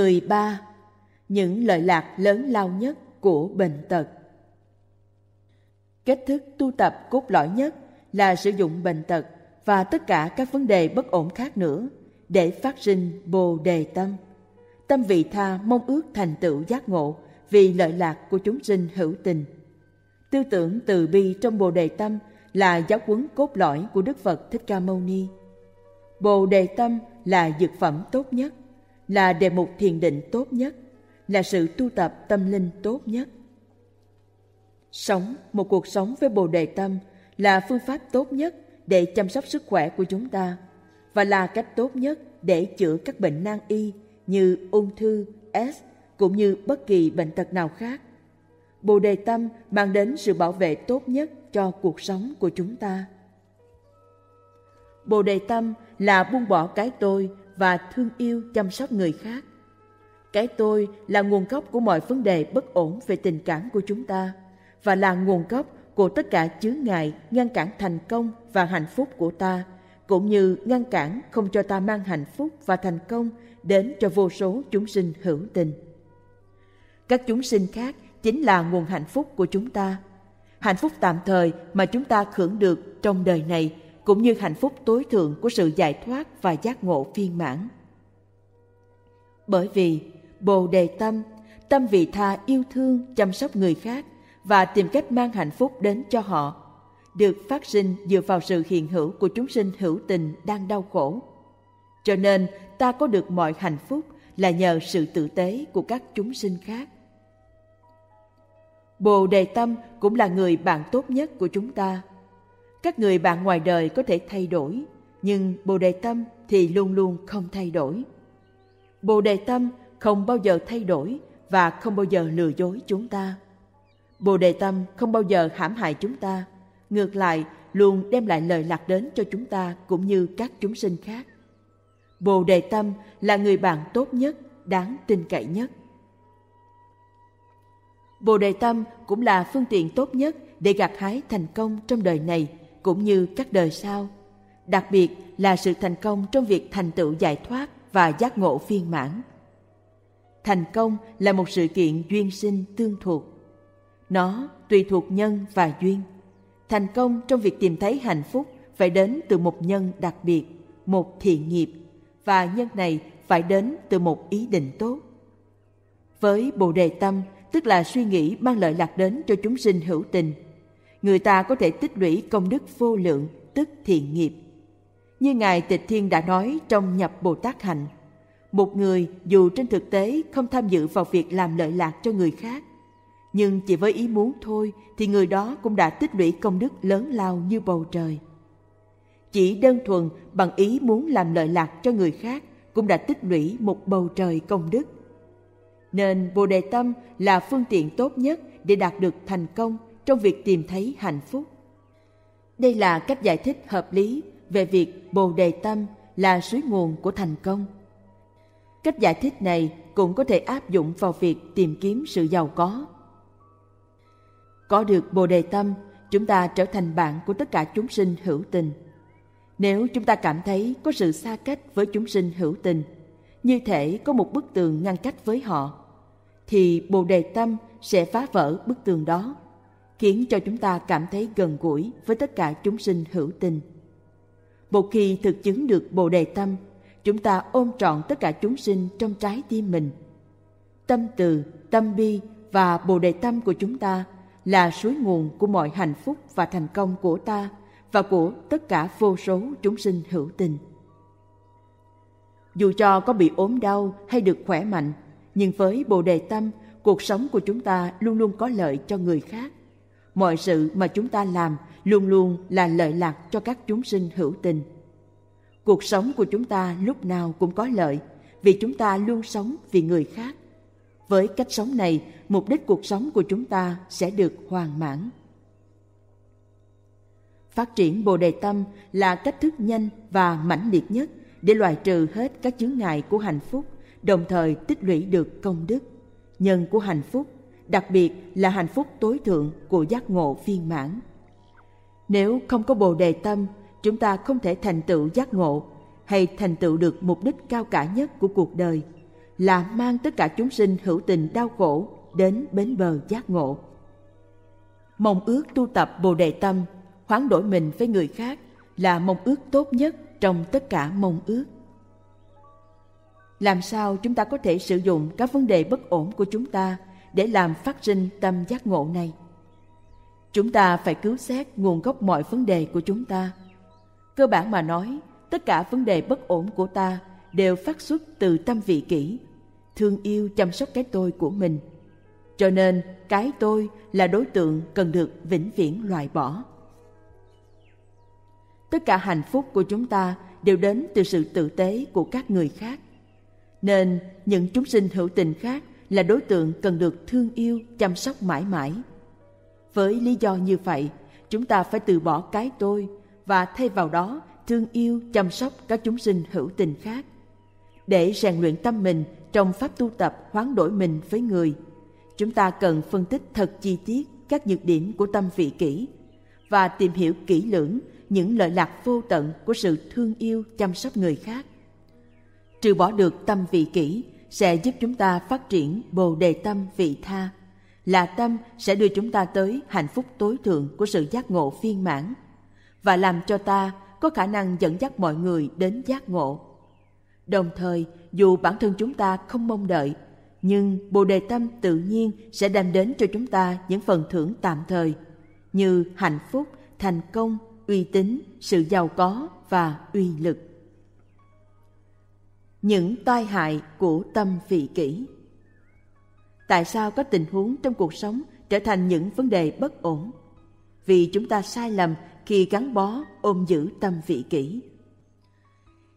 13. Những lợi lạc lớn lao nhất của bệnh tật Cách thức tu tập cốt lõi nhất là sử dụng bệnh tật và tất cả các vấn đề bất ổn khác nữa để phát sinh bồ đề tâm. Tâm vị tha mong ước thành tựu giác ngộ vì lợi lạc của chúng sinh hữu tình. Tư tưởng từ bi trong bồ đề tâm là giáo huấn cốt lõi của Đức Phật Thích Ca Mâu Ni. Bồ đề tâm là dược phẩm tốt nhất, là đề mục thiền định tốt nhất, là sự tu tập tâm linh tốt nhất. Sống một cuộc sống với bồ đề tâm là phương pháp tốt nhất để chăm sóc sức khỏe của chúng ta và là cách tốt nhất để chữa các bệnh nan y như ung thư, S cũng như bất kỳ bệnh tật nào khác. Bồ đề tâm mang đến sự bảo vệ tốt nhất cho cuộc sống của chúng ta. Bồ đề tâm là buông bỏ cái tôi và thương yêu chăm sóc người khác. Cái tôi là nguồn gốc của mọi vấn đề bất ổn về tình cảm của chúng ta và là nguồn gốc của tất cả chướng ngại ngăn cản thành công và hạnh phúc của ta, cũng như ngăn cản không cho ta mang hạnh phúc và thành công đến cho vô số chúng sinh hữu tình. Các chúng sinh khác chính là nguồn hạnh phúc của chúng ta. Hạnh phúc tạm thời mà chúng ta hưởng được trong đời này cũng như hạnh phúc tối thượng của sự giải thoát và giác ngộ viên mãn. Bởi vì Bồ đề tâm, tâm vị tha yêu thương chăm sóc người khác và tìm cách mang hạnh phúc đến cho họ, được phát sinh dựa vào sự hiện hữu của chúng sinh hữu tình đang đau khổ. Cho nên ta có được mọi hạnh phúc là nhờ sự tử tế của các chúng sinh khác. Bồ Đề Tâm cũng là người bạn tốt nhất của chúng ta. Các người bạn ngoài đời có thể thay đổi, nhưng Bồ Đề Tâm thì luôn luôn không thay đổi. Bồ Đề Tâm không bao giờ thay đổi và không bao giờ lừa dối chúng ta. Bồ Đề Tâm không bao giờ hãm hại chúng ta, ngược lại luôn đem lại lời lạc đến cho chúng ta cũng như các chúng sinh khác. Bồ Đề Tâm là người bạn tốt nhất, đáng tin cậy nhất. Bồ Đề Tâm cũng là phương tiện tốt nhất để gặt hái thành công trong đời này cũng như các đời sau. Đặc biệt là sự thành công trong việc thành tựu giải thoát và giác ngộ viên mãn. Thành công là một sự kiện duyên sinh tương thuộc. Nó tùy thuộc nhân và duyên. Thành công trong việc tìm thấy hạnh phúc phải đến từ một nhân đặc biệt, một thiện nghiệp, và nhân này phải đến từ một ý định tốt. Với Bồ Đề Tâm, tức là suy nghĩ mang lợi lạc đến cho chúng sinh hữu tình, người ta có thể tích lũy công đức vô lượng, tức thiện nghiệp. Như Ngài Tịch Thiên đã nói trong nhập Bồ Tát Hạnh, một người dù trên thực tế không tham dự vào việc làm lợi lạc cho người khác, nhưng chỉ với ý muốn thôi thì người đó cũng đã tích lũy công đức lớn lao như bầu trời. Chỉ đơn thuần bằng ý muốn làm lợi lạc cho người khác cũng đã tích lũy một bầu trời công đức. Nên Bồ Đề Tâm là phương tiện tốt nhất để đạt được thành công trong việc tìm thấy hạnh phúc. Đây là cách giải thích hợp lý về việc Bồ Đề Tâm là suối nguồn của thành công. Cách giải thích này cũng có thể áp dụng vào việc tìm kiếm sự giàu có. Có được Bồ Đề Tâm, chúng ta trở thành bạn của tất cả chúng sinh hữu tình. Nếu chúng ta cảm thấy có sự xa cách với chúng sinh hữu tình, như thể có một bức tường ngăn cách với họ, thì Bồ Đề Tâm sẽ phá vỡ bức tường đó, khiến cho chúng ta cảm thấy gần gũi với tất cả chúng sinh hữu tình. Một khi thực chứng được Bồ Đề Tâm, chúng ta ôm trọn tất cả chúng sinh trong trái tim mình. Tâm từ, tâm bi và Bồ Đề Tâm của chúng ta là suối nguồn của mọi hạnh phúc và thành công của ta và của tất cả vô số chúng sinh hữu tình. Dù cho có bị ốm đau hay được khỏe mạnh, nhưng với Bồ Đề Tâm, cuộc sống của chúng ta luôn luôn có lợi cho người khác. Mọi sự mà chúng ta làm luôn luôn là lợi lạc cho các chúng sinh hữu tình. Cuộc sống của chúng ta lúc nào cũng có lợi vì chúng ta luôn sống vì người khác. Với cách sống này, mục đích cuộc sống của chúng ta sẽ được hoàn mãn. Phát triển Bồ Đề Tâm là cách thức nhanh và mãnh liệt nhất để loại trừ hết các chướng ngại của hạnh phúc, đồng thời tích lũy được công đức, nhân của hạnh phúc, đặc biệt là hạnh phúc tối thượng của giác ngộ viên mãn. Nếu không có Bồ Đề Tâm, chúng ta không thể thành tựu giác ngộ hay thành tựu được mục đích cao cả nhất của cuộc đời là mang tất cả chúng sinh hữu tình đau khổ đến bến bờ giác ngộ. Mong ước tu tập Bồ Đề Tâm, hoán đổi mình với người khác là mong ước tốt nhất trong tất cả mong ước. Làm sao chúng ta có thể sử dụng các vấn đề bất ổn của chúng ta để làm phát sinh tâm giác ngộ này? Chúng ta phải cứu xét nguồn gốc mọi vấn đề của chúng ta. Cơ bản mà nói, tất cả vấn đề bất ổn của ta đều phát xuất từ tâm vị kỷ, thương yêu chăm sóc cái tôi của mình. Cho nên, cái tôi là đối tượng cần được vĩnh viễn loại bỏ. Tất cả hạnh phúc của chúng ta đều đến từ sự tử tế của các người khác. Nên những chúng sinh hữu tình khác là đối tượng cần được thương yêu, chăm sóc mãi mãi. Với lý do như vậy, chúng ta phải từ bỏ cái tôi và thay vào đó thương yêu, chăm sóc các chúng sinh hữu tình khác. Để rèn luyện tâm mình trong pháp tu tập hoán đổi mình với người, chúng ta cần phân tích thật chi tiết các nhược điểm của tâm vị kỷ và tìm hiểu kỹ lưỡng những lợi lạc vô tận của sự thương yêu chăm sóc người khác. Trừ bỏ được tâm vị kỷ sẽ giúp chúng ta phát triển bồ đề tâm vị tha, là tâm sẽ đưa chúng ta tới hạnh phúc tối thượng của sự giác ngộ viên mãn và làm cho ta có khả năng dẫn dắt mọi người đến giác ngộ. Đồng thời, dù bản thân chúng ta không mong đợi, nhưng Bồ Đề Tâm tự nhiên sẽ đem đến cho chúng ta những phần thưởng tạm thời như hạnh phúc, thành công, uy tín, sự giàu có và uy lực. Những tai hại của tâm vị kỷ Tại sao có tình huống trong cuộc sống trở thành những vấn đề bất ổn? Vì chúng ta sai lầm khi gắn bó, ôm giữ tâm vị kỷ.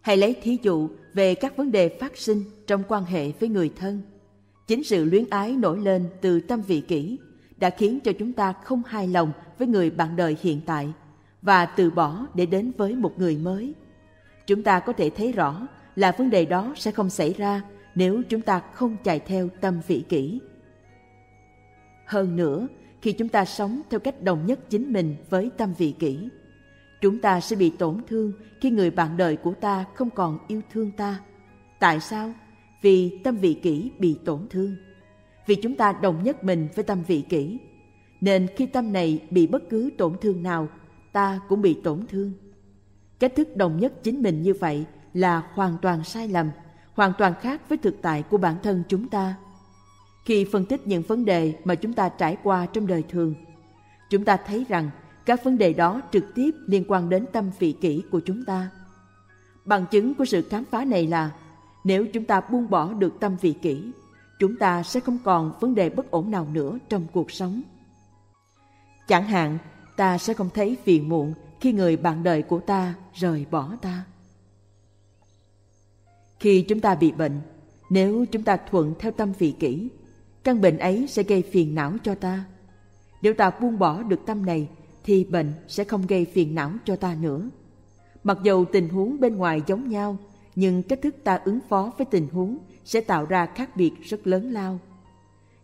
Hãy lấy thí dụ về các vấn đề phát sinh trong quan hệ với người thân. Chính sự luyến ái nổi lên từ tâm vị kỷ đã khiến cho chúng ta không hài lòng với người bạn đời hiện tại và từ bỏ để đến với một người mới. Chúng ta có thể thấy rõ là vấn đề đó sẽ không xảy ra nếu chúng ta không chạy theo tâm vị kỷ. Hơn nữa, khi chúng ta sống theo cách đồng nhất chính mình với tâm vị kỷ, chúng ta sẽ bị tổn thương khi người bạn đời của ta không còn yêu thương ta. Tại sao? Vì tâm vị kỷ bị tổn thương. Vì chúng ta đồng nhất mình với tâm vị kỷ. Nên khi tâm này bị bất cứ tổn thương nào, ta cũng bị tổn thương. Cách thức đồng nhất chính mình như vậy là hoàn toàn sai lầm, hoàn toàn khác với thực tại của bản thân chúng ta. Khi phân tích những vấn đề mà chúng ta trải qua trong đời thường, chúng ta thấy rằng các vấn đề đó trực tiếp liên quan đến tâm vị kỷ của chúng ta. Bằng chứng của sự khám phá này là nếu chúng ta buông bỏ được tâm vị kỷ, chúng ta sẽ không còn vấn đề bất ổn nào nữa trong cuộc sống. Chẳng hạn, ta sẽ không thấy phiền muộn khi người bạn đời của ta rời bỏ ta. Khi chúng ta bị bệnh, nếu chúng ta thuận theo tâm vị kỷ, căn bệnh ấy sẽ gây phiền não cho ta. Nếu ta buông bỏ được tâm này, thì bệnh sẽ không gây phiền não cho ta nữa. Mặc dù tình huống bên ngoài giống nhau, nhưng cách thức ta ứng phó với tình huống sẽ tạo ra khác biệt rất lớn lao.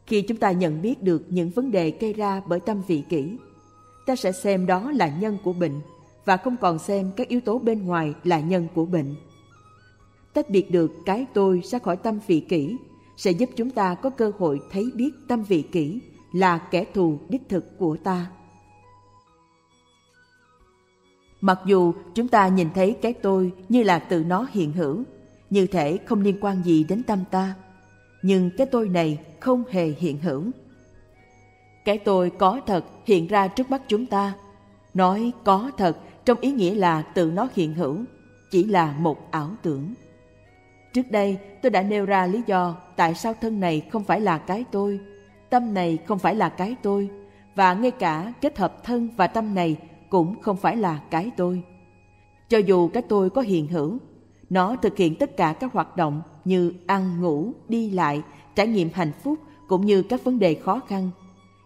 Khi chúng ta nhận biết được những vấn đề gây ra bởi tâm vị kỷ, ta sẽ xem đó là nhân của bệnh và không còn xem các yếu tố bên ngoài là nhân của bệnh. Tách biệt được cái tôi ra khỏi tâm vị kỷ sẽ giúp chúng ta có cơ hội thấy biết tâm vị kỷ là kẻ thù đích thực của ta. Mặc dù chúng ta nhìn thấy cái tôi như là tự nó hiện hữu, như thể không liên quan gì đến tâm ta, nhưng cái tôi này không hề hiện hữu. Cái tôi có thật hiện ra trước mắt chúng ta. Nói có thật trong ý nghĩa là tự nó hiện hữu, chỉ là một ảo tưởng. Trước đây tôi đã nêu ra lý do tại sao thân này không phải là cái tôi, tâm này không phải là cái tôi, và ngay cả kết hợp thân và tâm này cũng không phải là cái tôi. Cho dù cái tôi có hiện hữu, nó thực hiện tất cả các hoạt động như ăn, ngủ, đi lại, trải nghiệm hạnh phúc cũng như các vấn đề khó khăn.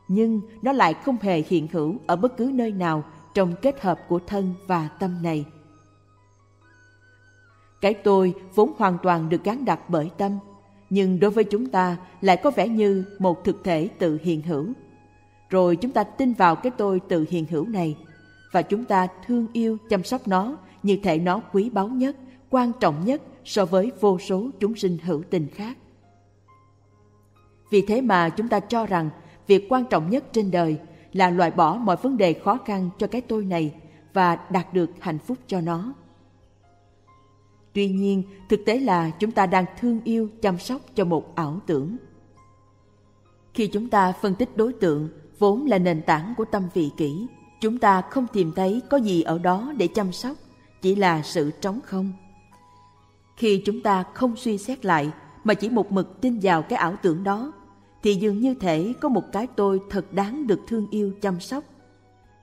Nhưng nó lại không hề hiện hữu ở bất cứ nơi nào trong kết hợp của thân và tâm này. Cái tôi vốn hoàn toàn được gắn đặt bởi tâm, nhưng đối với chúng ta lại có vẻ như một thực thể tự hiện hữu. Rồi chúng ta tin vào cái tôi tự hiện hữu này và chúng ta thương yêu chăm sóc nó như thể nó quý báu nhất, quan trọng nhất so với vô số chúng sinh hữu tình khác. Vì thế mà chúng ta cho rằng việc quan trọng nhất trên đời là loại bỏ mọi vấn đề khó khăn cho cái tôi này và đạt được hạnh phúc cho nó. Tuy nhiên, thực tế là chúng ta đang thương yêu chăm sóc cho một ảo tưởng. Khi chúng ta phân tích đối tượng vốn là nền tảng của tâm vị kỷ, chúng ta không tìm thấy có gì ở đó để chăm sóc, chỉ là sự trống không. Khi chúng ta không suy xét lại mà chỉ một mực tin vào cái ảo tưởng đó, thì dường như thể có một cái tôi thật đáng được thương yêu chăm sóc.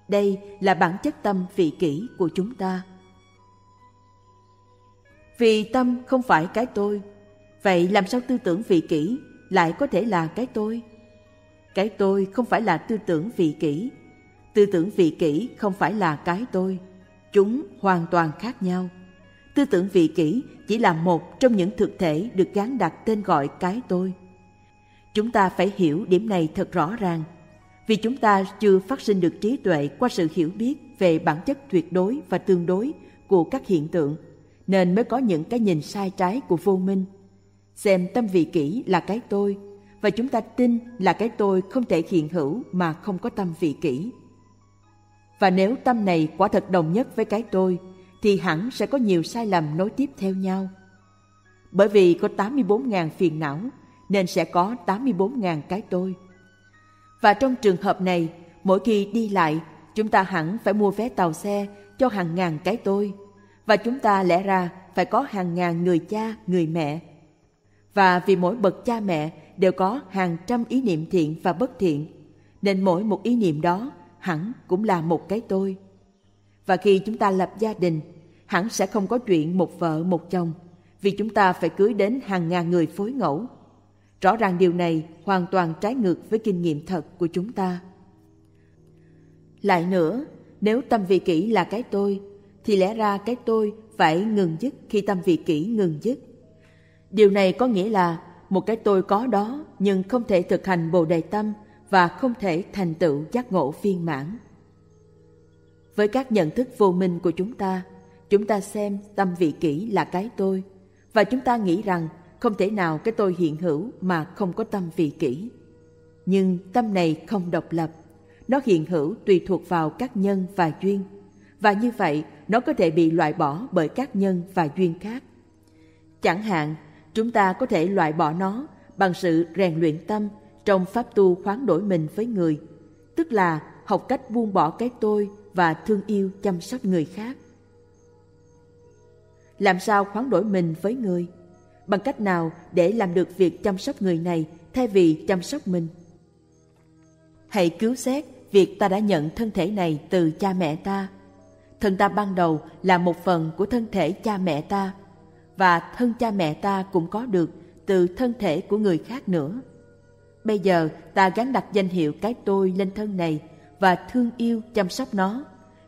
Đây là bản chất tâm vị kỷ của chúng ta. Vì tâm không phải cái tôi, vậy làm sao tư tưởng vị kỷ lại có thể là cái tôi? Cái tôi không phải là tư tưởng vị kỷ, tư tưởng vị kỷ không phải là cái tôi, chúng hoàn toàn khác nhau. Tư tưởng vị kỷ chỉ là một trong những thực thể được gắn đặt tên gọi cái tôi. Chúng ta phải hiểu điểm này thật rõ ràng, vì chúng ta chưa phát sinh được trí tuệ qua sự hiểu biết về bản chất tuyệt đối và tương đối của các hiện tượng, nên mới có những cái nhìn sai trái của vô minh. Xem tâm vị kỷ là cái tôi, và chúng ta tin là cái tôi không thể hiện hữu mà không có tâm vị kỷ. Và nếu tâm này quả thật đồng nhất với cái tôi, thì hẳn sẽ có nhiều sai lầm nối tiếp theo nhau. Bởi vì có 84.000 phiền não, nên sẽ có 84.000 cái tôi. Và trong trường hợp này, mỗi khi đi lại, chúng ta hẳn phải mua vé tàu xe cho hàng ngàn cái tôi. Và chúng ta lẽ ra phải có hàng ngàn người cha, người mẹ. Và vì mỗi bậc cha mẹ đều có hàng trăm ý niệm thiện và bất thiện, nên mỗi một ý niệm đó hẳn cũng là một cái tôi. Và khi chúng ta lập gia đình, hẳn sẽ không có chuyện một vợ một chồng, vì chúng ta phải cưới đến hàng ngàn người phối ngẫu. Rõ ràng điều này hoàn toàn trái ngược với kinh nghiệm thật của chúng ta. Lại nữa, nếu tâm vị kỷ là cái tôi, thì lẽ ra cái tôi phải ngừng dứt khi tâm vị kỷ ngừng dứt. Điều này có nghĩa là một cái tôi có đó nhưng không thể thực hành bồ đề tâm và không thể thành tựu giác ngộ viên mãn. Với các nhận thức vô minh của chúng ta, chúng ta xem tâm vị kỷ là cái tôi và chúng ta nghĩ rằng không thể nào cái tôi hiện hữu mà không có tâm vị kỷ. Nhưng tâm này không độc lập, nó hiện hữu tùy thuộc vào các nhân và duyên, và như vậy nó có thể bị loại bỏ bởi các nhân và duyên khác. Chẳng hạn, chúng ta có thể loại bỏ nó bằng sự rèn luyện tâm trong pháp tu khoáng đổi mình với người, tức là học cách buông bỏ cái tôi và thương yêu chăm sóc người khác. Làm sao khoáng đổi mình với người? Bằng cách nào để làm được việc chăm sóc người này thay vì chăm sóc mình? Hãy cứu xét việc ta đã nhận thân thể này từ cha mẹ ta. Thân ta ban đầu là một phần của thân thể cha mẹ ta và thân cha mẹ ta cũng có được từ thân thể của người khác nữa. Bây giờ ta gắn đặt danh hiệu cái tôi lên thân này và thương yêu chăm sóc nó,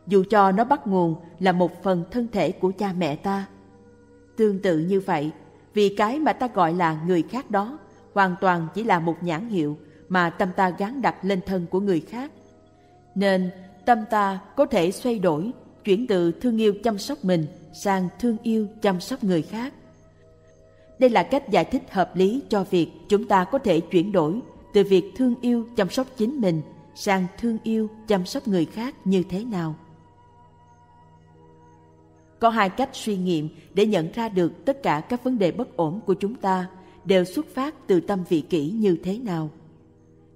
dù cho nó bắt nguồn là một phần thân thể của cha mẹ ta. Tương tự như vậy, vì cái mà ta gọi là người khác đó hoàn toàn chỉ là một nhãn hiệu mà tâm ta gắn đặt lên thân của người khác. Nên tâm ta có thể xoay đổi, chuyển từ thương yêu chăm sóc mình sang thương yêu chăm sóc người khác. Đây là cách giải thích hợp lý cho việc chúng ta có thể chuyển đổi từ việc thương yêu chăm sóc chính mình sang thương yêu chăm sóc người khác như thế nào. Có hai cách suy nghiệm để nhận ra được tất cả các vấn đề bất ổn của chúng ta đều xuất phát từ tâm vị kỷ như thế nào.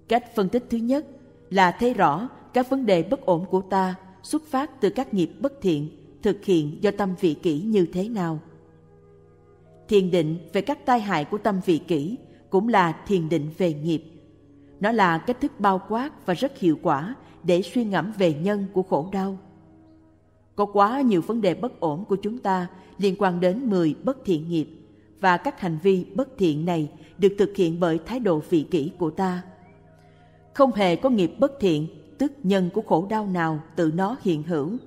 Cách phân tích thứ nhất là thấy rõ các vấn đề bất ổn của ta xuất phát từ các nghiệp bất thiện thực hiện do tâm vị kỷ như thế nào. Thiền định về các tai hại của tâm vị kỷ cũng là thiền định về nghiệp. Nó là cách thức bao quát và rất hiệu quả để suy ngẫm về nhân của khổ đau. Có quá nhiều vấn đề bất ổn của chúng ta liên quan đến 10 bất thiện nghiệp và các hành vi bất thiện này được thực hiện bởi thái độ vị kỷ của ta. Không hề có nghiệp bất thiện, tức nhân của khổ đau nào tự nó hiện hữu.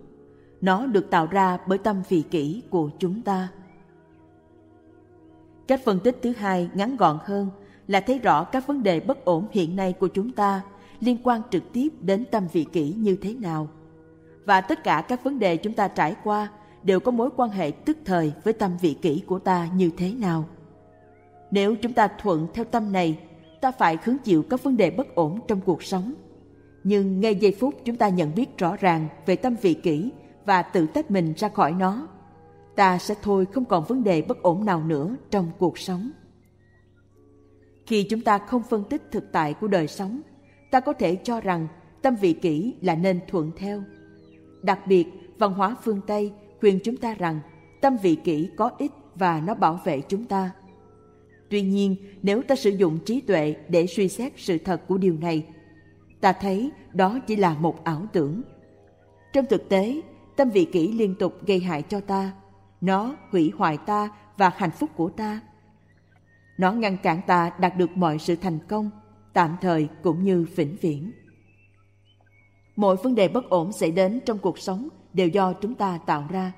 Nó được tạo ra bởi tâm vị kỷ của chúng ta. Cách phân tích thứ hai ngắn gọn hơn là thấy rõ các vấn đề bất ổn hiện nay của chúng ta liên quan trực tiếp đến tâm vị kỷ như thế nào. Và tất cả các vấn đề chúng ta trải qua đều có mối quan hệ tức thời với tâm vị kỷ của ta như thế nào. Nếu chúng ta thuận theo tâm này, ta phải hứng chịu các vấn đề bất ổn trong cuộc sống. Nhưng ngay giây phút chúng ta nhận biết rõ ràng về tâm vị kỷ và tự tách mình ra khỏi nó, ta sẽ thôi không còn vấn đề bất ổn nào nữa trong cuộc sống. Khi chúng ta không phân tích thực tại của đời sống, ta có thể cho rằng tâm vị kỷ là nên thuận theo. Đặc biệt, văn hóa phương Tây khuyên chúng ta rằng tâm vị kỷ có ích và nó bảo vệ chúng ta. Tuy nhiên, nếu ta sử dụng trí tuệ để suy xét sự thật của điều này, ta thấy đó chỉ là một ảo tưởng. Trong thực tế, tâm vị kỷ liên tục gây hại cho ta. Nó hủy hoại ta và hạnh phúc của ta. Nó ngăn cản ta đạt được mọi sự thành công, tạm thời cũng như vĩnh viễn. Mọi vấn đề bất ổn xảy đến trong cuộc sống đều do chúng ta tạo ra.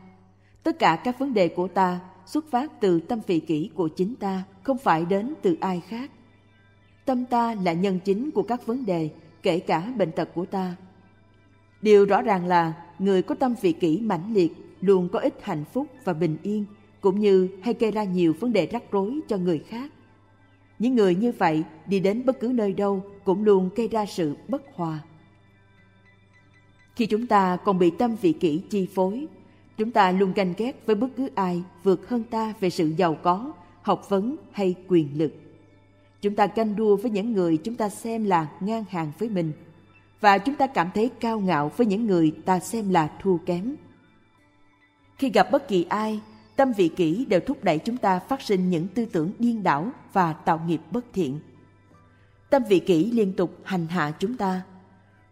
Tất cả các vấn đề của ta xuất phát từ tâm vị kỷ của chính ta, không phải đến từ ai khác. Tâm ta là nhân chính của các vấn đề, kể cả bệnh tật của ta. Điều rõ ràng là người có tâm vị kỷ mãnh liệt luôn có ít hạnh phúc và bình yên, cũng như hay gây ra nhiều vấn đề rắc rối cho người khác. Những người như vậy đi đến bất cứ nơi đâu cũng luôn gây ra sự bất hòa. Khi chúng ta còn bị tâm vị kỷ chi phối, chúng ta luôn ganh ghét với bất cứ ai vượt hơn ta về sự giàu có, học vấn hay quyền lực. Chúng ta canh đua với những người chúng ta xem là ngang hàng với mình và chúng ta cảm thấy cao ngạo với những người ta xem là thua kém. Khi gặp bất kỳ ai, tâm vị kỷ đều thúc đẩy chúng ta phát sinh những tư tưởng điên đảo và tạo nghiệp bất thiện. Tâm vị kỷ liên tục hành hạ chúng ta.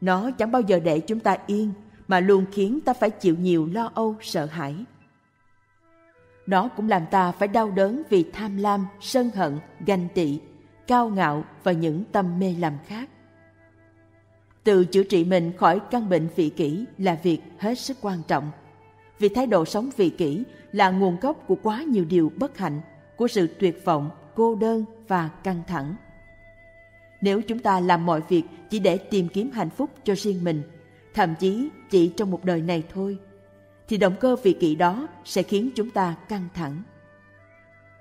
Nó chẳng bao giờ để chúng ta yên mà luôn khiến ta phải chịu nhiều lo âu sợ hãi. Nó cũng làm ta phải đau đớn vì tham lam, sân hận, ganh tị, cao ngạo và những tâm mê làm khác. Tự chữa trị mình khỏi căn bệnh vị kỷ là việc hết sức quan trọng. Vì thái độ sống vị kỷ là nguồn gốc của quá nhiều điều bất hạnh, của sự tuyệt vọng, cô đơn và căng thẳng. Nếu chúng ta làm mọi việc chỉ để tìm kiếm hạnh phúc cho riêng mình, thậm chí chỉ trong một đời này thôi, thì động cơ vị kỷ đó sẽ khiến chúng ta căng thẳng.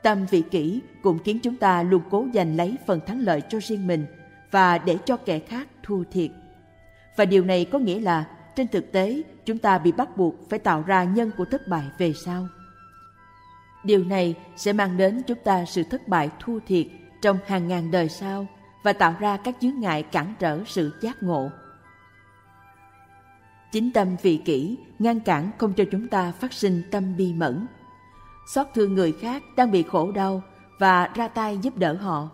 Tâm vị kỷ cũng khiến chúng ta luôn cố giành lấy phần thắng lợi cho riêng mình và để cho kẻ khác thua thiệt. Và điều này có nghĩa là trên thực tế, chúng ta bị bắt buộc phải tạo ra nhân của thất bại về sau. Điều này sẽ mang đến chúng ta sự thất bại thua thiệt trong hàng ngàn đời sau và tạo ra các chướng ngại cản trở sự giác ngộ. Chính tâm vị kỷ ngăn cản không cho chúng ta phát sinh tâm bi mẫn. Xót thương người khác đang bị khổ đau và ra tay giúp đỡ họ.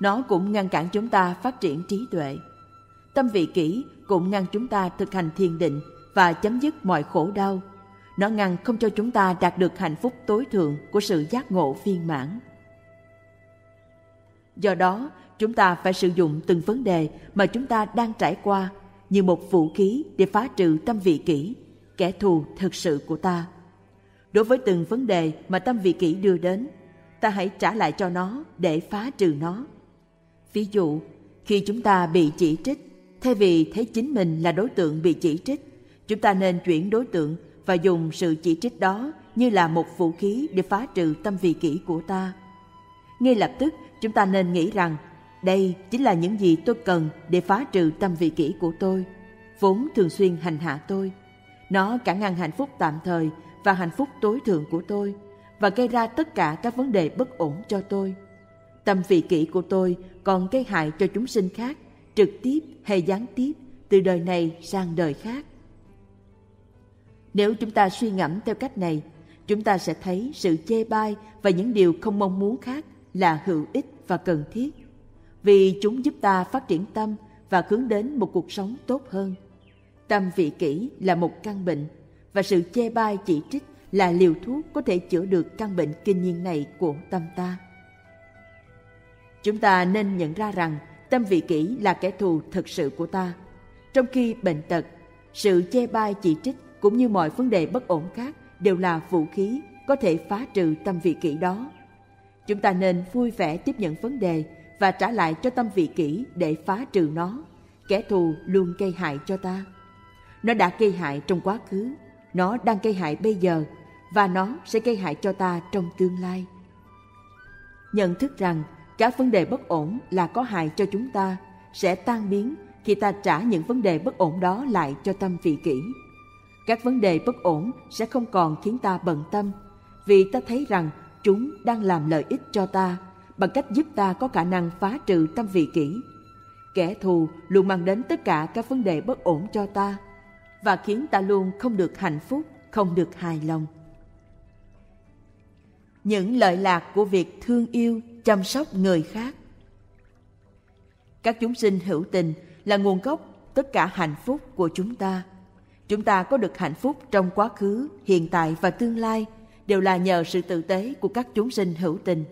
Nó cũng ngăn cản chúng ta phát triển trí tuệ. Tâm vị kỷ cũng ngăn chúng ta thực hành thiền định và chấm dứt mọi khổ đau. Nó ngăn không cho chúng ta đạt được hạnh phúc tối thượng của sự giác ngộ viên mãn. Do đó, chúng ta phải sử dụng từng vấn đề mà chúng ta đang trải qua như một vũ khí để phá trừ tâm vị kỷ, kẻ thù thực sự của ta. Đối với từng vấn đề mà tâm vị kỷ đưa đến, ta hãy trả lại cho nó để phá trừ nó. Ví dụ, khi chúng ta bị chỉ trích, thay vì thấy chính mình là đối tượng bị chỉ trích, chúng ta nên chuyển đối tượng và dùng sự chỉ trích đó như là một vũ khí để phá trừ tâm vị kỷ của ta. Ngay lập tức, chúng ta nên nghĩ rằng đây chính là những gì tôi cần để phá trừ tâm vị kỷ của tôi, vốn thường xuyên hành hạ tôi. Nó cản ngăn hạnh phúc tạm thời và hạnh phúc tối thượng của tôi và gây ra tất cả các vấn đề bất ổn cho tôi. Tâm vị kỷ của tôi còn gây hại cho chúng sinh khác, trực tiếp hay gián tiếp, từ đời này sang đời khác. Nếu chúng ta suy ngẫm theo cách này, chúng ta sẽ thấy sự chê bai và những điều không mong muốn khác là hữu ích và cần thiết vì chúng giúp ta phát triển tâm và hướng đến một cuộc sống tốt hơn. Tâm vị kỷ là một căn bệnh và sự chê bai chỉ trích là liều thuốc có thể chữa được căn bệnh kinh niên này của tâm ta. Chúng ta nên nhận ra rằng tâm vị kỷ là kẻ thù thực sự của ta, trong khi bệnh tật, sự chê bai chỉ trích cũng như mọi vấn đề bất ổn khác đều là vũ khí có thể phá trừ tâm vị kỷ đó. Chúng ta nên vui vẻ tiếp nhận vấn đề và trả lại cho tâm vị kỷ để phá trừ nó. Kẻ thù luôn gây hại cho ta. Nó đã gây hại trong quá khứ, nó đang gây hại bây giờ, và nó sẽ gây hại cho ta trong tương lai. Nhận thức rằng các vấn đề bất ổn là có hại cho chúng ta sẽ tan biến khi ta trả những vấn đề bất ổn đó lại cho tâm vị kỷ. Các vấn đề bất ổn sẽ không còn khiến ta bận tâm, vì ta thấy rằng chúng đang làm lợi ích cho ta bằng cách giúp ta có khả năng phá trừ tâm vị kỷ. Kẻ thù luôn mang đến tất cả các vấn đề bất ổn cho ta và khiến ta luôn không được hạnh phúc, không được hài lòng. Những lợi lạc của việc thương yêu, chăm sóc người khác Các chúng sinh hữu tình là nguồn gốc tất cả hạnh phúc của chúng ta. Chúng ta có được hạnh phúc trong quá khứ, hiện tại và tương lai đều là nhờ sự tử tế của các chúng sinh hữu tình.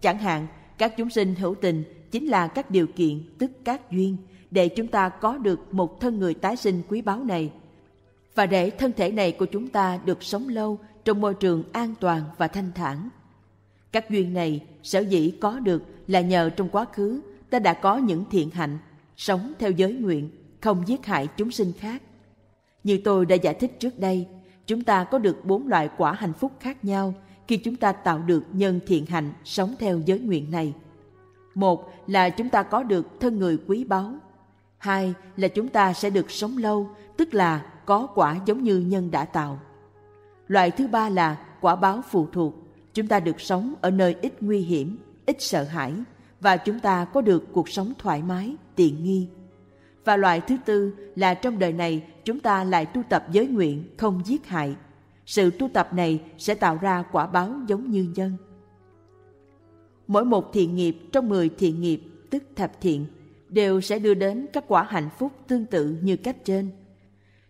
Chẳng hạn, các chúng sinh hữu tình chính là các điều kiện, tức các duyên, để chúng ta có được một thân người tái sinh quý báu này. Và để thân thể này của chúng ta được sống lâu trong môi trường an toàn và thanh thản. Các duyên này sở dĩ có được là nhờ trong quá khứ ta đã có những thiện hạnh, sống theo giới nguyện, không giết hại chúng sinh khác. Như tôi đã giải thích trước đây, chúng ta có được bốn loại quả hạnh phúc khác nhau khi chúng ta tạo được nhân thiện hạnh sống theo giới nguyện này. Một là chúng ta có được thân người quý báu. Hai là chúng ta sẽ được sống lâu, tức là có quả giống như nhân đã tạo. Loại thứ ba là quả báo phụ thuộc. Chúng ta được sống ở nơi ít nguy hiểm, ít sợ hãi và chúng ta có được cuộc sống thoải mái, tiện nghi. Và loại thứ tư là trong đời này chúng ta lại tu tập giới nguyện không giết hại. Sự tu tập này sẽ tạo ra quả báo giống như nhân. Mỗi một thiện nghiệp trong mười thiện nghiệp, tức thập thiện, đều sẽ đưa đến các quả hạnh phúc tương tự như cách trên.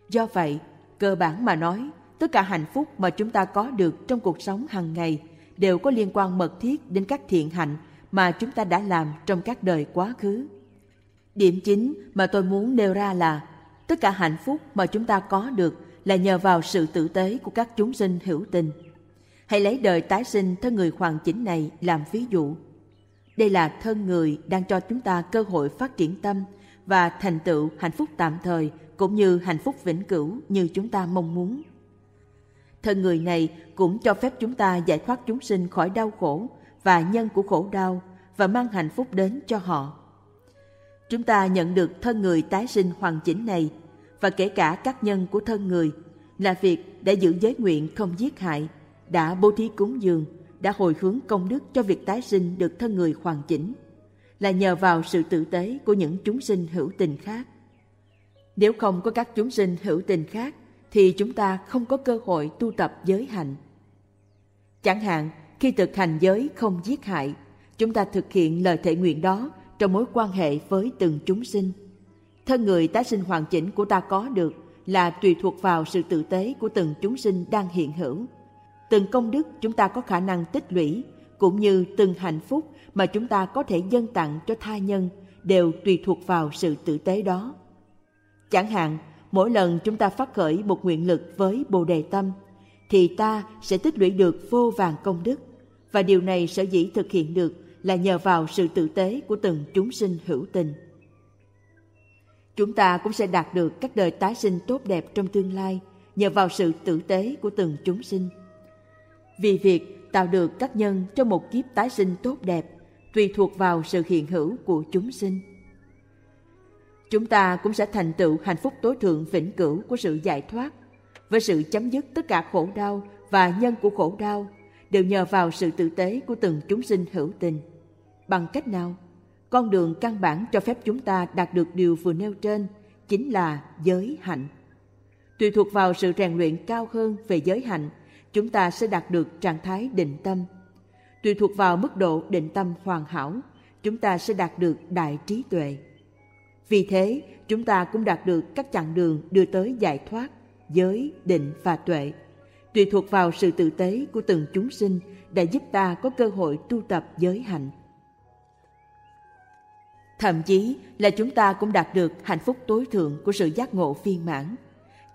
Do vậy, cơ bản mà nói, tất cả hạnh phúc mà chúng ta có được trong cuộc sống hàng ngày đều có liên quan mật thiết đến các thiện hạnh mà chúng ta đã làm trong các đời quá khứ. Điểm chính mà tôi muốn nêu ra là tất cả hạnh phúc mà chúng ta có được là nhờ vào sự tử tế của các chúng sinh hữu tình. Hãy lấy đời tái sinh thân người hoàn chỉnh này làm ví dụ. Đây là thân người đang cho chúng ta cơ hội phát triển tâm và thành tựu hạnh phúc tạm thời cũng như hạnh phúc vĩnh cửu như chúng ta mong muốn. Thân người này cũng cho phép chúng ta giải thoát chúng sinh khỏi đau khổ và nhân của khổ đau và mang hạnh phúc đến cho họ. Chúng ta nhận được thân người tái sinh hoàn chỉnh này và kể cả các nhân của thân người là việc đã giữ giới nguyện không giết hại, đã bố thí cúng dường, đã hồi hướng công đức cho việc tái sinh được thân người hoàn chỉnh, là nhờ vào sự tử tế của những chúng sinh hữu tình khác. Nếu không có các chúng sinh hữu tình khác, thì chúng ta không có cơ hội tu tập giới hạnh. Chẳng hạn, khi thực hành giới không giết hại, chúng ta thực hiện lời thể nguyện đó trong mối quan hệ với từng chúng sinh. Thân người tái sinh hoàn chỉnh của ta có được là tùy thuộc vào sự tử tế của từng chúng sinh đang hiện hữu. Từng công đức chúng ta có khả năng tích lũy, cũng như từng hạnh phúc mà chúng ta có thể dâng tặng cho tha nhân đều tùy thuộc vào sự tử tế đó. Chẳng hạn, mỗi lần chúng ta phát khởi một nguyện lực với Bồ Đề Tâm, thì ta sẽ tích lũy được vô vàng công đức, và điều này sở dĩ thực hiện được là nhờ vào sự tử tế của từng chúng sinh hữu tình. Chúng ta cũng sẽ đạt được các đời tái sinh tốt đẹp trong tương lai nhờ vào sự tử tế của từng chúng sinh. Vì việc tạo được các nhân cho một kiếp tái sinh tốt đẹp tùy thuộc vào sự hiện hữu của chúng sinh. Chúng ta cũng sẽ thành tựu hạnh phúc tối thượng vĩnh cửu của sự giải thoát với sự chấm dứt tất cả khổ đau và nhân của khổ đau đều nhờ vào sự tử tế của từng chúng sinh hữu tình. Bằng cách nào? Con đường căn bản cho phép chúng ta đạt được điều vừa nêu trên chính là giới hạnh. Tùy thuộc vào sự rèn luyện cao hơn về giới hạnh, chúng ta sẽ đạt được trạng thái định tâm. Tùy thuộc vào mức độ định tâm hoàn hảo, chúng ta sẽ đạt được đại trí tuệ. Vì thế, chúng ta cũng đạt được các chặng đường đưa tới giải thoát, giới, định và tuệ. Tùy thuộc vào sự tự tế của từng chúng sinh đã giúp ta có cơ hội tu tập giới hạnh. Thậm chí là chúng ta cũng đạt được hạnh phúc tối thượng của sự giác ngộ viên mãn,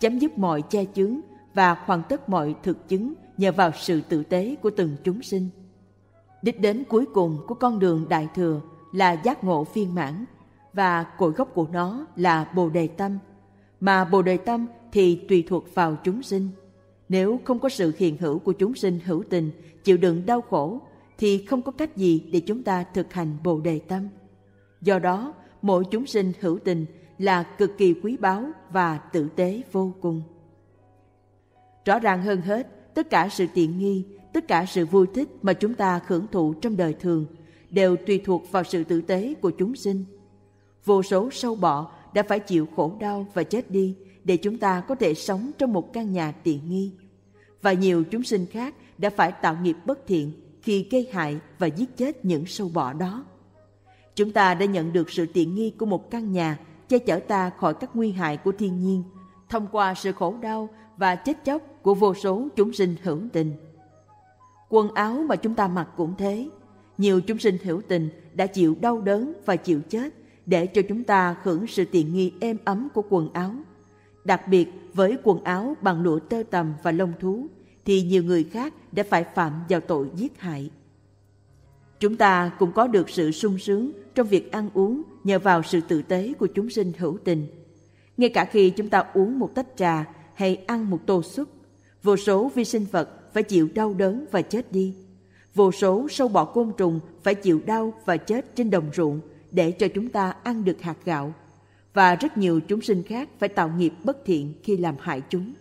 chấm dứt mọi che chướng và hoàn tất mọi thực chứng nhờ vào sự tử tế của từng chúng sinh. Đích đến cuối cùng của con đường đại thừa là giác ngộ viên mãn và cội gốc của nó là Bồ Đề Tâm, mà Bồ Đề Tâm thì tùy thuộc vào chúng sinh. Nếu không có sự hiện hữu của chúng sinh hữu tình, chịu đựng đau khổ, thì không có cách gì để chúng ta thực hành Bồ đề tâm. Do đó, mỗi chúng sinh hữu tình là cực kỳ quý báu và tử tế vô cùng. Rõ ràng hơn hết, tất cả sự tiện nghi, tất cả sự vui thích mà chúng ta hưởng thụ trong đời thường đều tùy thuộc vào sự tử tế của chúng sinh. Vô số sâu bọ đã phải chịu khổ đau và chết đi để chúng ta có thể sống trong một căn nhà tiện nghi. Và nhiều chúng sinh khác đã phải tạo nghiệp bất thiện khi gây hại và giết chết những sâu bọ đó. Chúng ta đã nhận được sự tiện nghi của một căn nhà che chở ta khỏi các nguy hại của thiên nhiên thông qua sự khổ đau và chết chóc của vô số chúng sinh hữu tình. Quần áo mà chúng ta mặc cũng thế. Nhiều chúng sinh hữu tình đã chịu đau đớn và chịu chết để cho chúng ta hưởng sự tiện nghi êm ấm của quần áo. Đặc biệt, với quần áo bằng lụa tơ tầm và lông thú, thì nhiều người khác đã phải phạm vào tội giết hại. Chúng ta cũng có được sự sung sướng trong việc ăn uống nhờ vào sự tử tế của chúng sinh hữu tình. Ngay cả khi chúng ta uống một tách trà hay ăn một tô súp, vô số vi sinh vật phải chịu đau đớn và chết đi. Vô số sâu bọ côn trùng phải chịu đau và chết trên đồng ruộng để cho chúng ta ăn được hạt gạo. Và rất nhiều chúng sinh khác phải tạo nghiệp bất thiện khi làm hại chúng.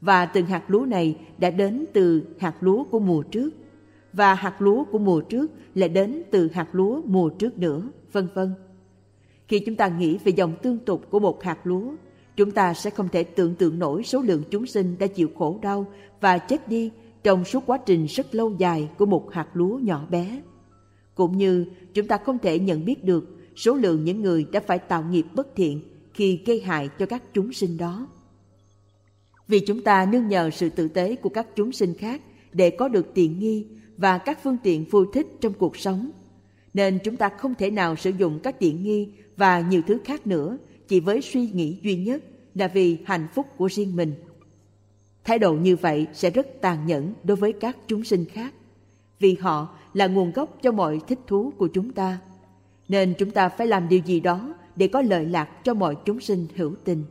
Và từng hạt lúa này đã đến từ hạt lúa của mùa trước và hạt lúa của mùa trước lại đến từ hạt lúa mùa trước nữa, vân vân. Khi chúng ta nghĩ về dòng tương tục của một hạt lúa, chúng ta sẽ không thể tưởng tượng nổi số lượng chúng sinh đã chịu khổ đau và chết đi trong suốt quá trình rất lâu dài của một hạt lúa nhỏ bé. Cũng như chúng ta không thể nhận biết được số lượng những người đã phải tạo nghiệp bất thiện khi gây hại cho các chúng sinh đó. Vì chúng ta nương nhờ sự tử tế của các chúng sinh khác để có được tiện nghi và các phương tiện vui thích trong cuộc sống. Nên chúng ta không thể nào sử dụng các tiện nghi và nhiều thứ khác nữa chỉ với suy nghĩ duy nhất là vì hạnh phúc của riêng mình. Thái độ như vậy sẽ rất tàn nhẫn đối với các chúng sinh khác, vì họ là nguồn gốc cho mọi thích thú của chúng ta. Nên chúng ta phải làm điều gì đó để có lợi lạc cho mọi chúng sinh hữu tình.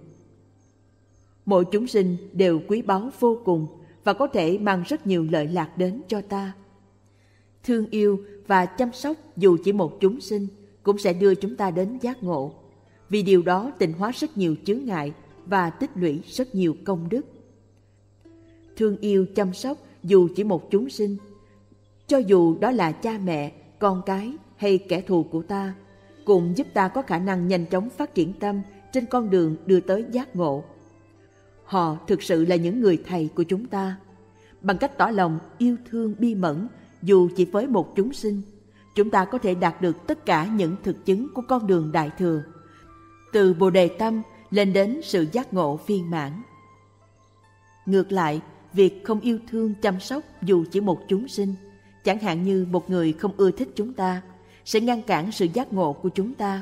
Mỗi chúng sinh đều quý báu vô cùng và có thể mang rất nhiều lợi lạc đến cho ta thương yêu và chăm sóc dù chỉ một chúng sinh cũng sẽ đưa chúng ta đến giác ngộ. Vì điều đó tịnh hóa rất nhiều chướng ngại và tích lũy rất nhiều công đức. Thương yêu chăm sóc dù chỉ một chúng sinh, cho dù đó là cha mẹ, con cái hay kẻ thù của ta, cũng giúp ta có khả năng nhanh chóng phát triển tâm trên con đường đưa tới giác ngộ. Họ thực sự là những người thầy của chúng ta. Bằng cách tỏ lòng yêu thương bi mẫn dù chỉ với một chúng sinh, chúng ta có thể đạt được tất cả những thực chứng của con đường đại thừa, từ Bồ đề tâm lên đến sự giác ngộ viên mãn. Ngược lại, việc không yêu thương chăm sóc dù chỉ một chúng sinh, chẳng hạn như một người không ưa thích chúng ta, sẽ ngăn cản sự giác ngộ của chúng ta.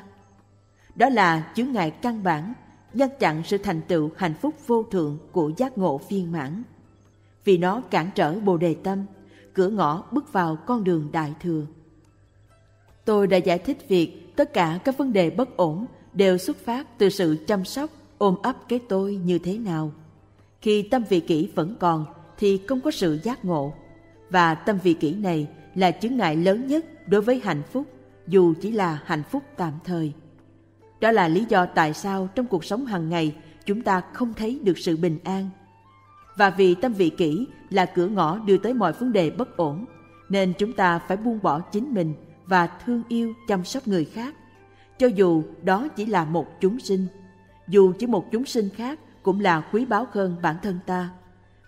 Đó là chướng ngại căn bản, ngăn chặn sự thành tựu hạnh phúc vô thượng của giác ngộ viên mãn. Vì nó cản trở Bồ đề tâm, cửa ngõ bước vào con đường đại thừa. Tôi đã giải thích việc tất cả các vấn đề bất ổn đều xuất phát từ sự chăm sóc, ôm ấp cái tôi như thế nào. Khi tâm vị kỷ vẫn còn thì không có sự giác ngộ. Và tâm vị kỷ này là chứng ngại lớn nhất đối với hạnh phúc, dù chỉ là hạnh phúc tạm thời. Đó là lý do tại sao trong cuộc sống hàng ngày chúng ta không thấy được sự bình an và vì tâm vị kỷ là cửa ngõ đưa tới mọi vấn đề bất ổn, nên chúng ta phải buông bỏ chính mình và thương yêu chăm sóc người khác, cho dù đó chỉ là một chúng sinh. Dù chỉ một chúng sinh khác cũng là quý báu hơn bản thân ta.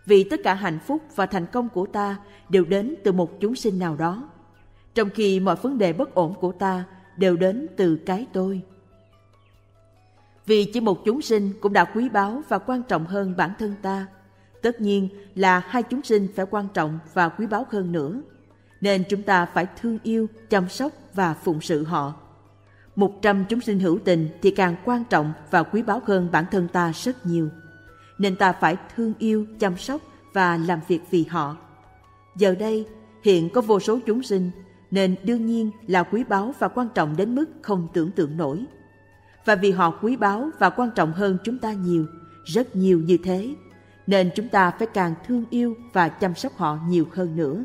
Vì tất cả hạnh phúc và thành công của ta đều đến từ một chúng sinh nào đó. Trong khi mọi vấn đề bất ổn của ta đều đến từ cái tôi. Vì chỉ một chúng sinh cũng đã quý báu và quan trọng hơn bản thân ta, Tất nhiên là hai chúng sinh phải quan trọng và quý báu hơn nữa, nên chúng ta phải thương yêu, chăm sóc và phụng sự họ. Một trăm chúng sinh hữu tình thì càng quan trọng và quý báu hơn bản thân ta rất nhiều. Nên ta phải thương yêu, chăm sóc và làm việc vì họ. Giờ đây, hiện có vô số chúng sinh, nên đương nhiên là quý báu và quan trọng đến mức không tưởng tượng nổi. Và vì họ quý báu và quan trọng hơn chúng ta nhiều, rất nhiều như thế, nên chúng ta phải càng thương yêu và chăm sóc họ nhiều hơn nữa.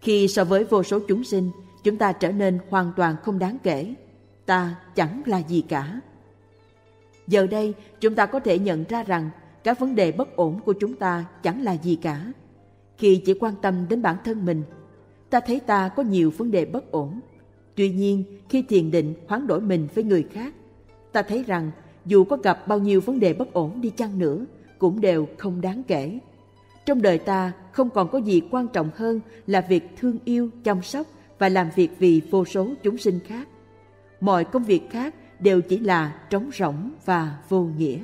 Khi so với vô số chúng sinh, chúng ta trở nên hoàn toàn không đáng kể. Ta chẳng là gì cả. Giờ đây, chúng ta có thể nhận ra rằng các vấn đề bất ổn của chúng ta chẳng là gì cả. Khi chỉ quan tâm đến bản thân mình, ta thấy ta có nhiều vấn đề bất ổn. Tuy nhiên, khi thiền định hoán đổi mình với người khác, ta thấy rằng dù có gặp bao nhiêu vấn đề bất ổn đi chăng nữa, cũng đều không đáng kể. Trong đời ta không còn có gì quan trọng hơn là việc thương yêu, chăm sóc và làm việc vì vô số chúng sinh khác. Mọi công việc khác đều chỉ là trống rỗng và vô nghĩa.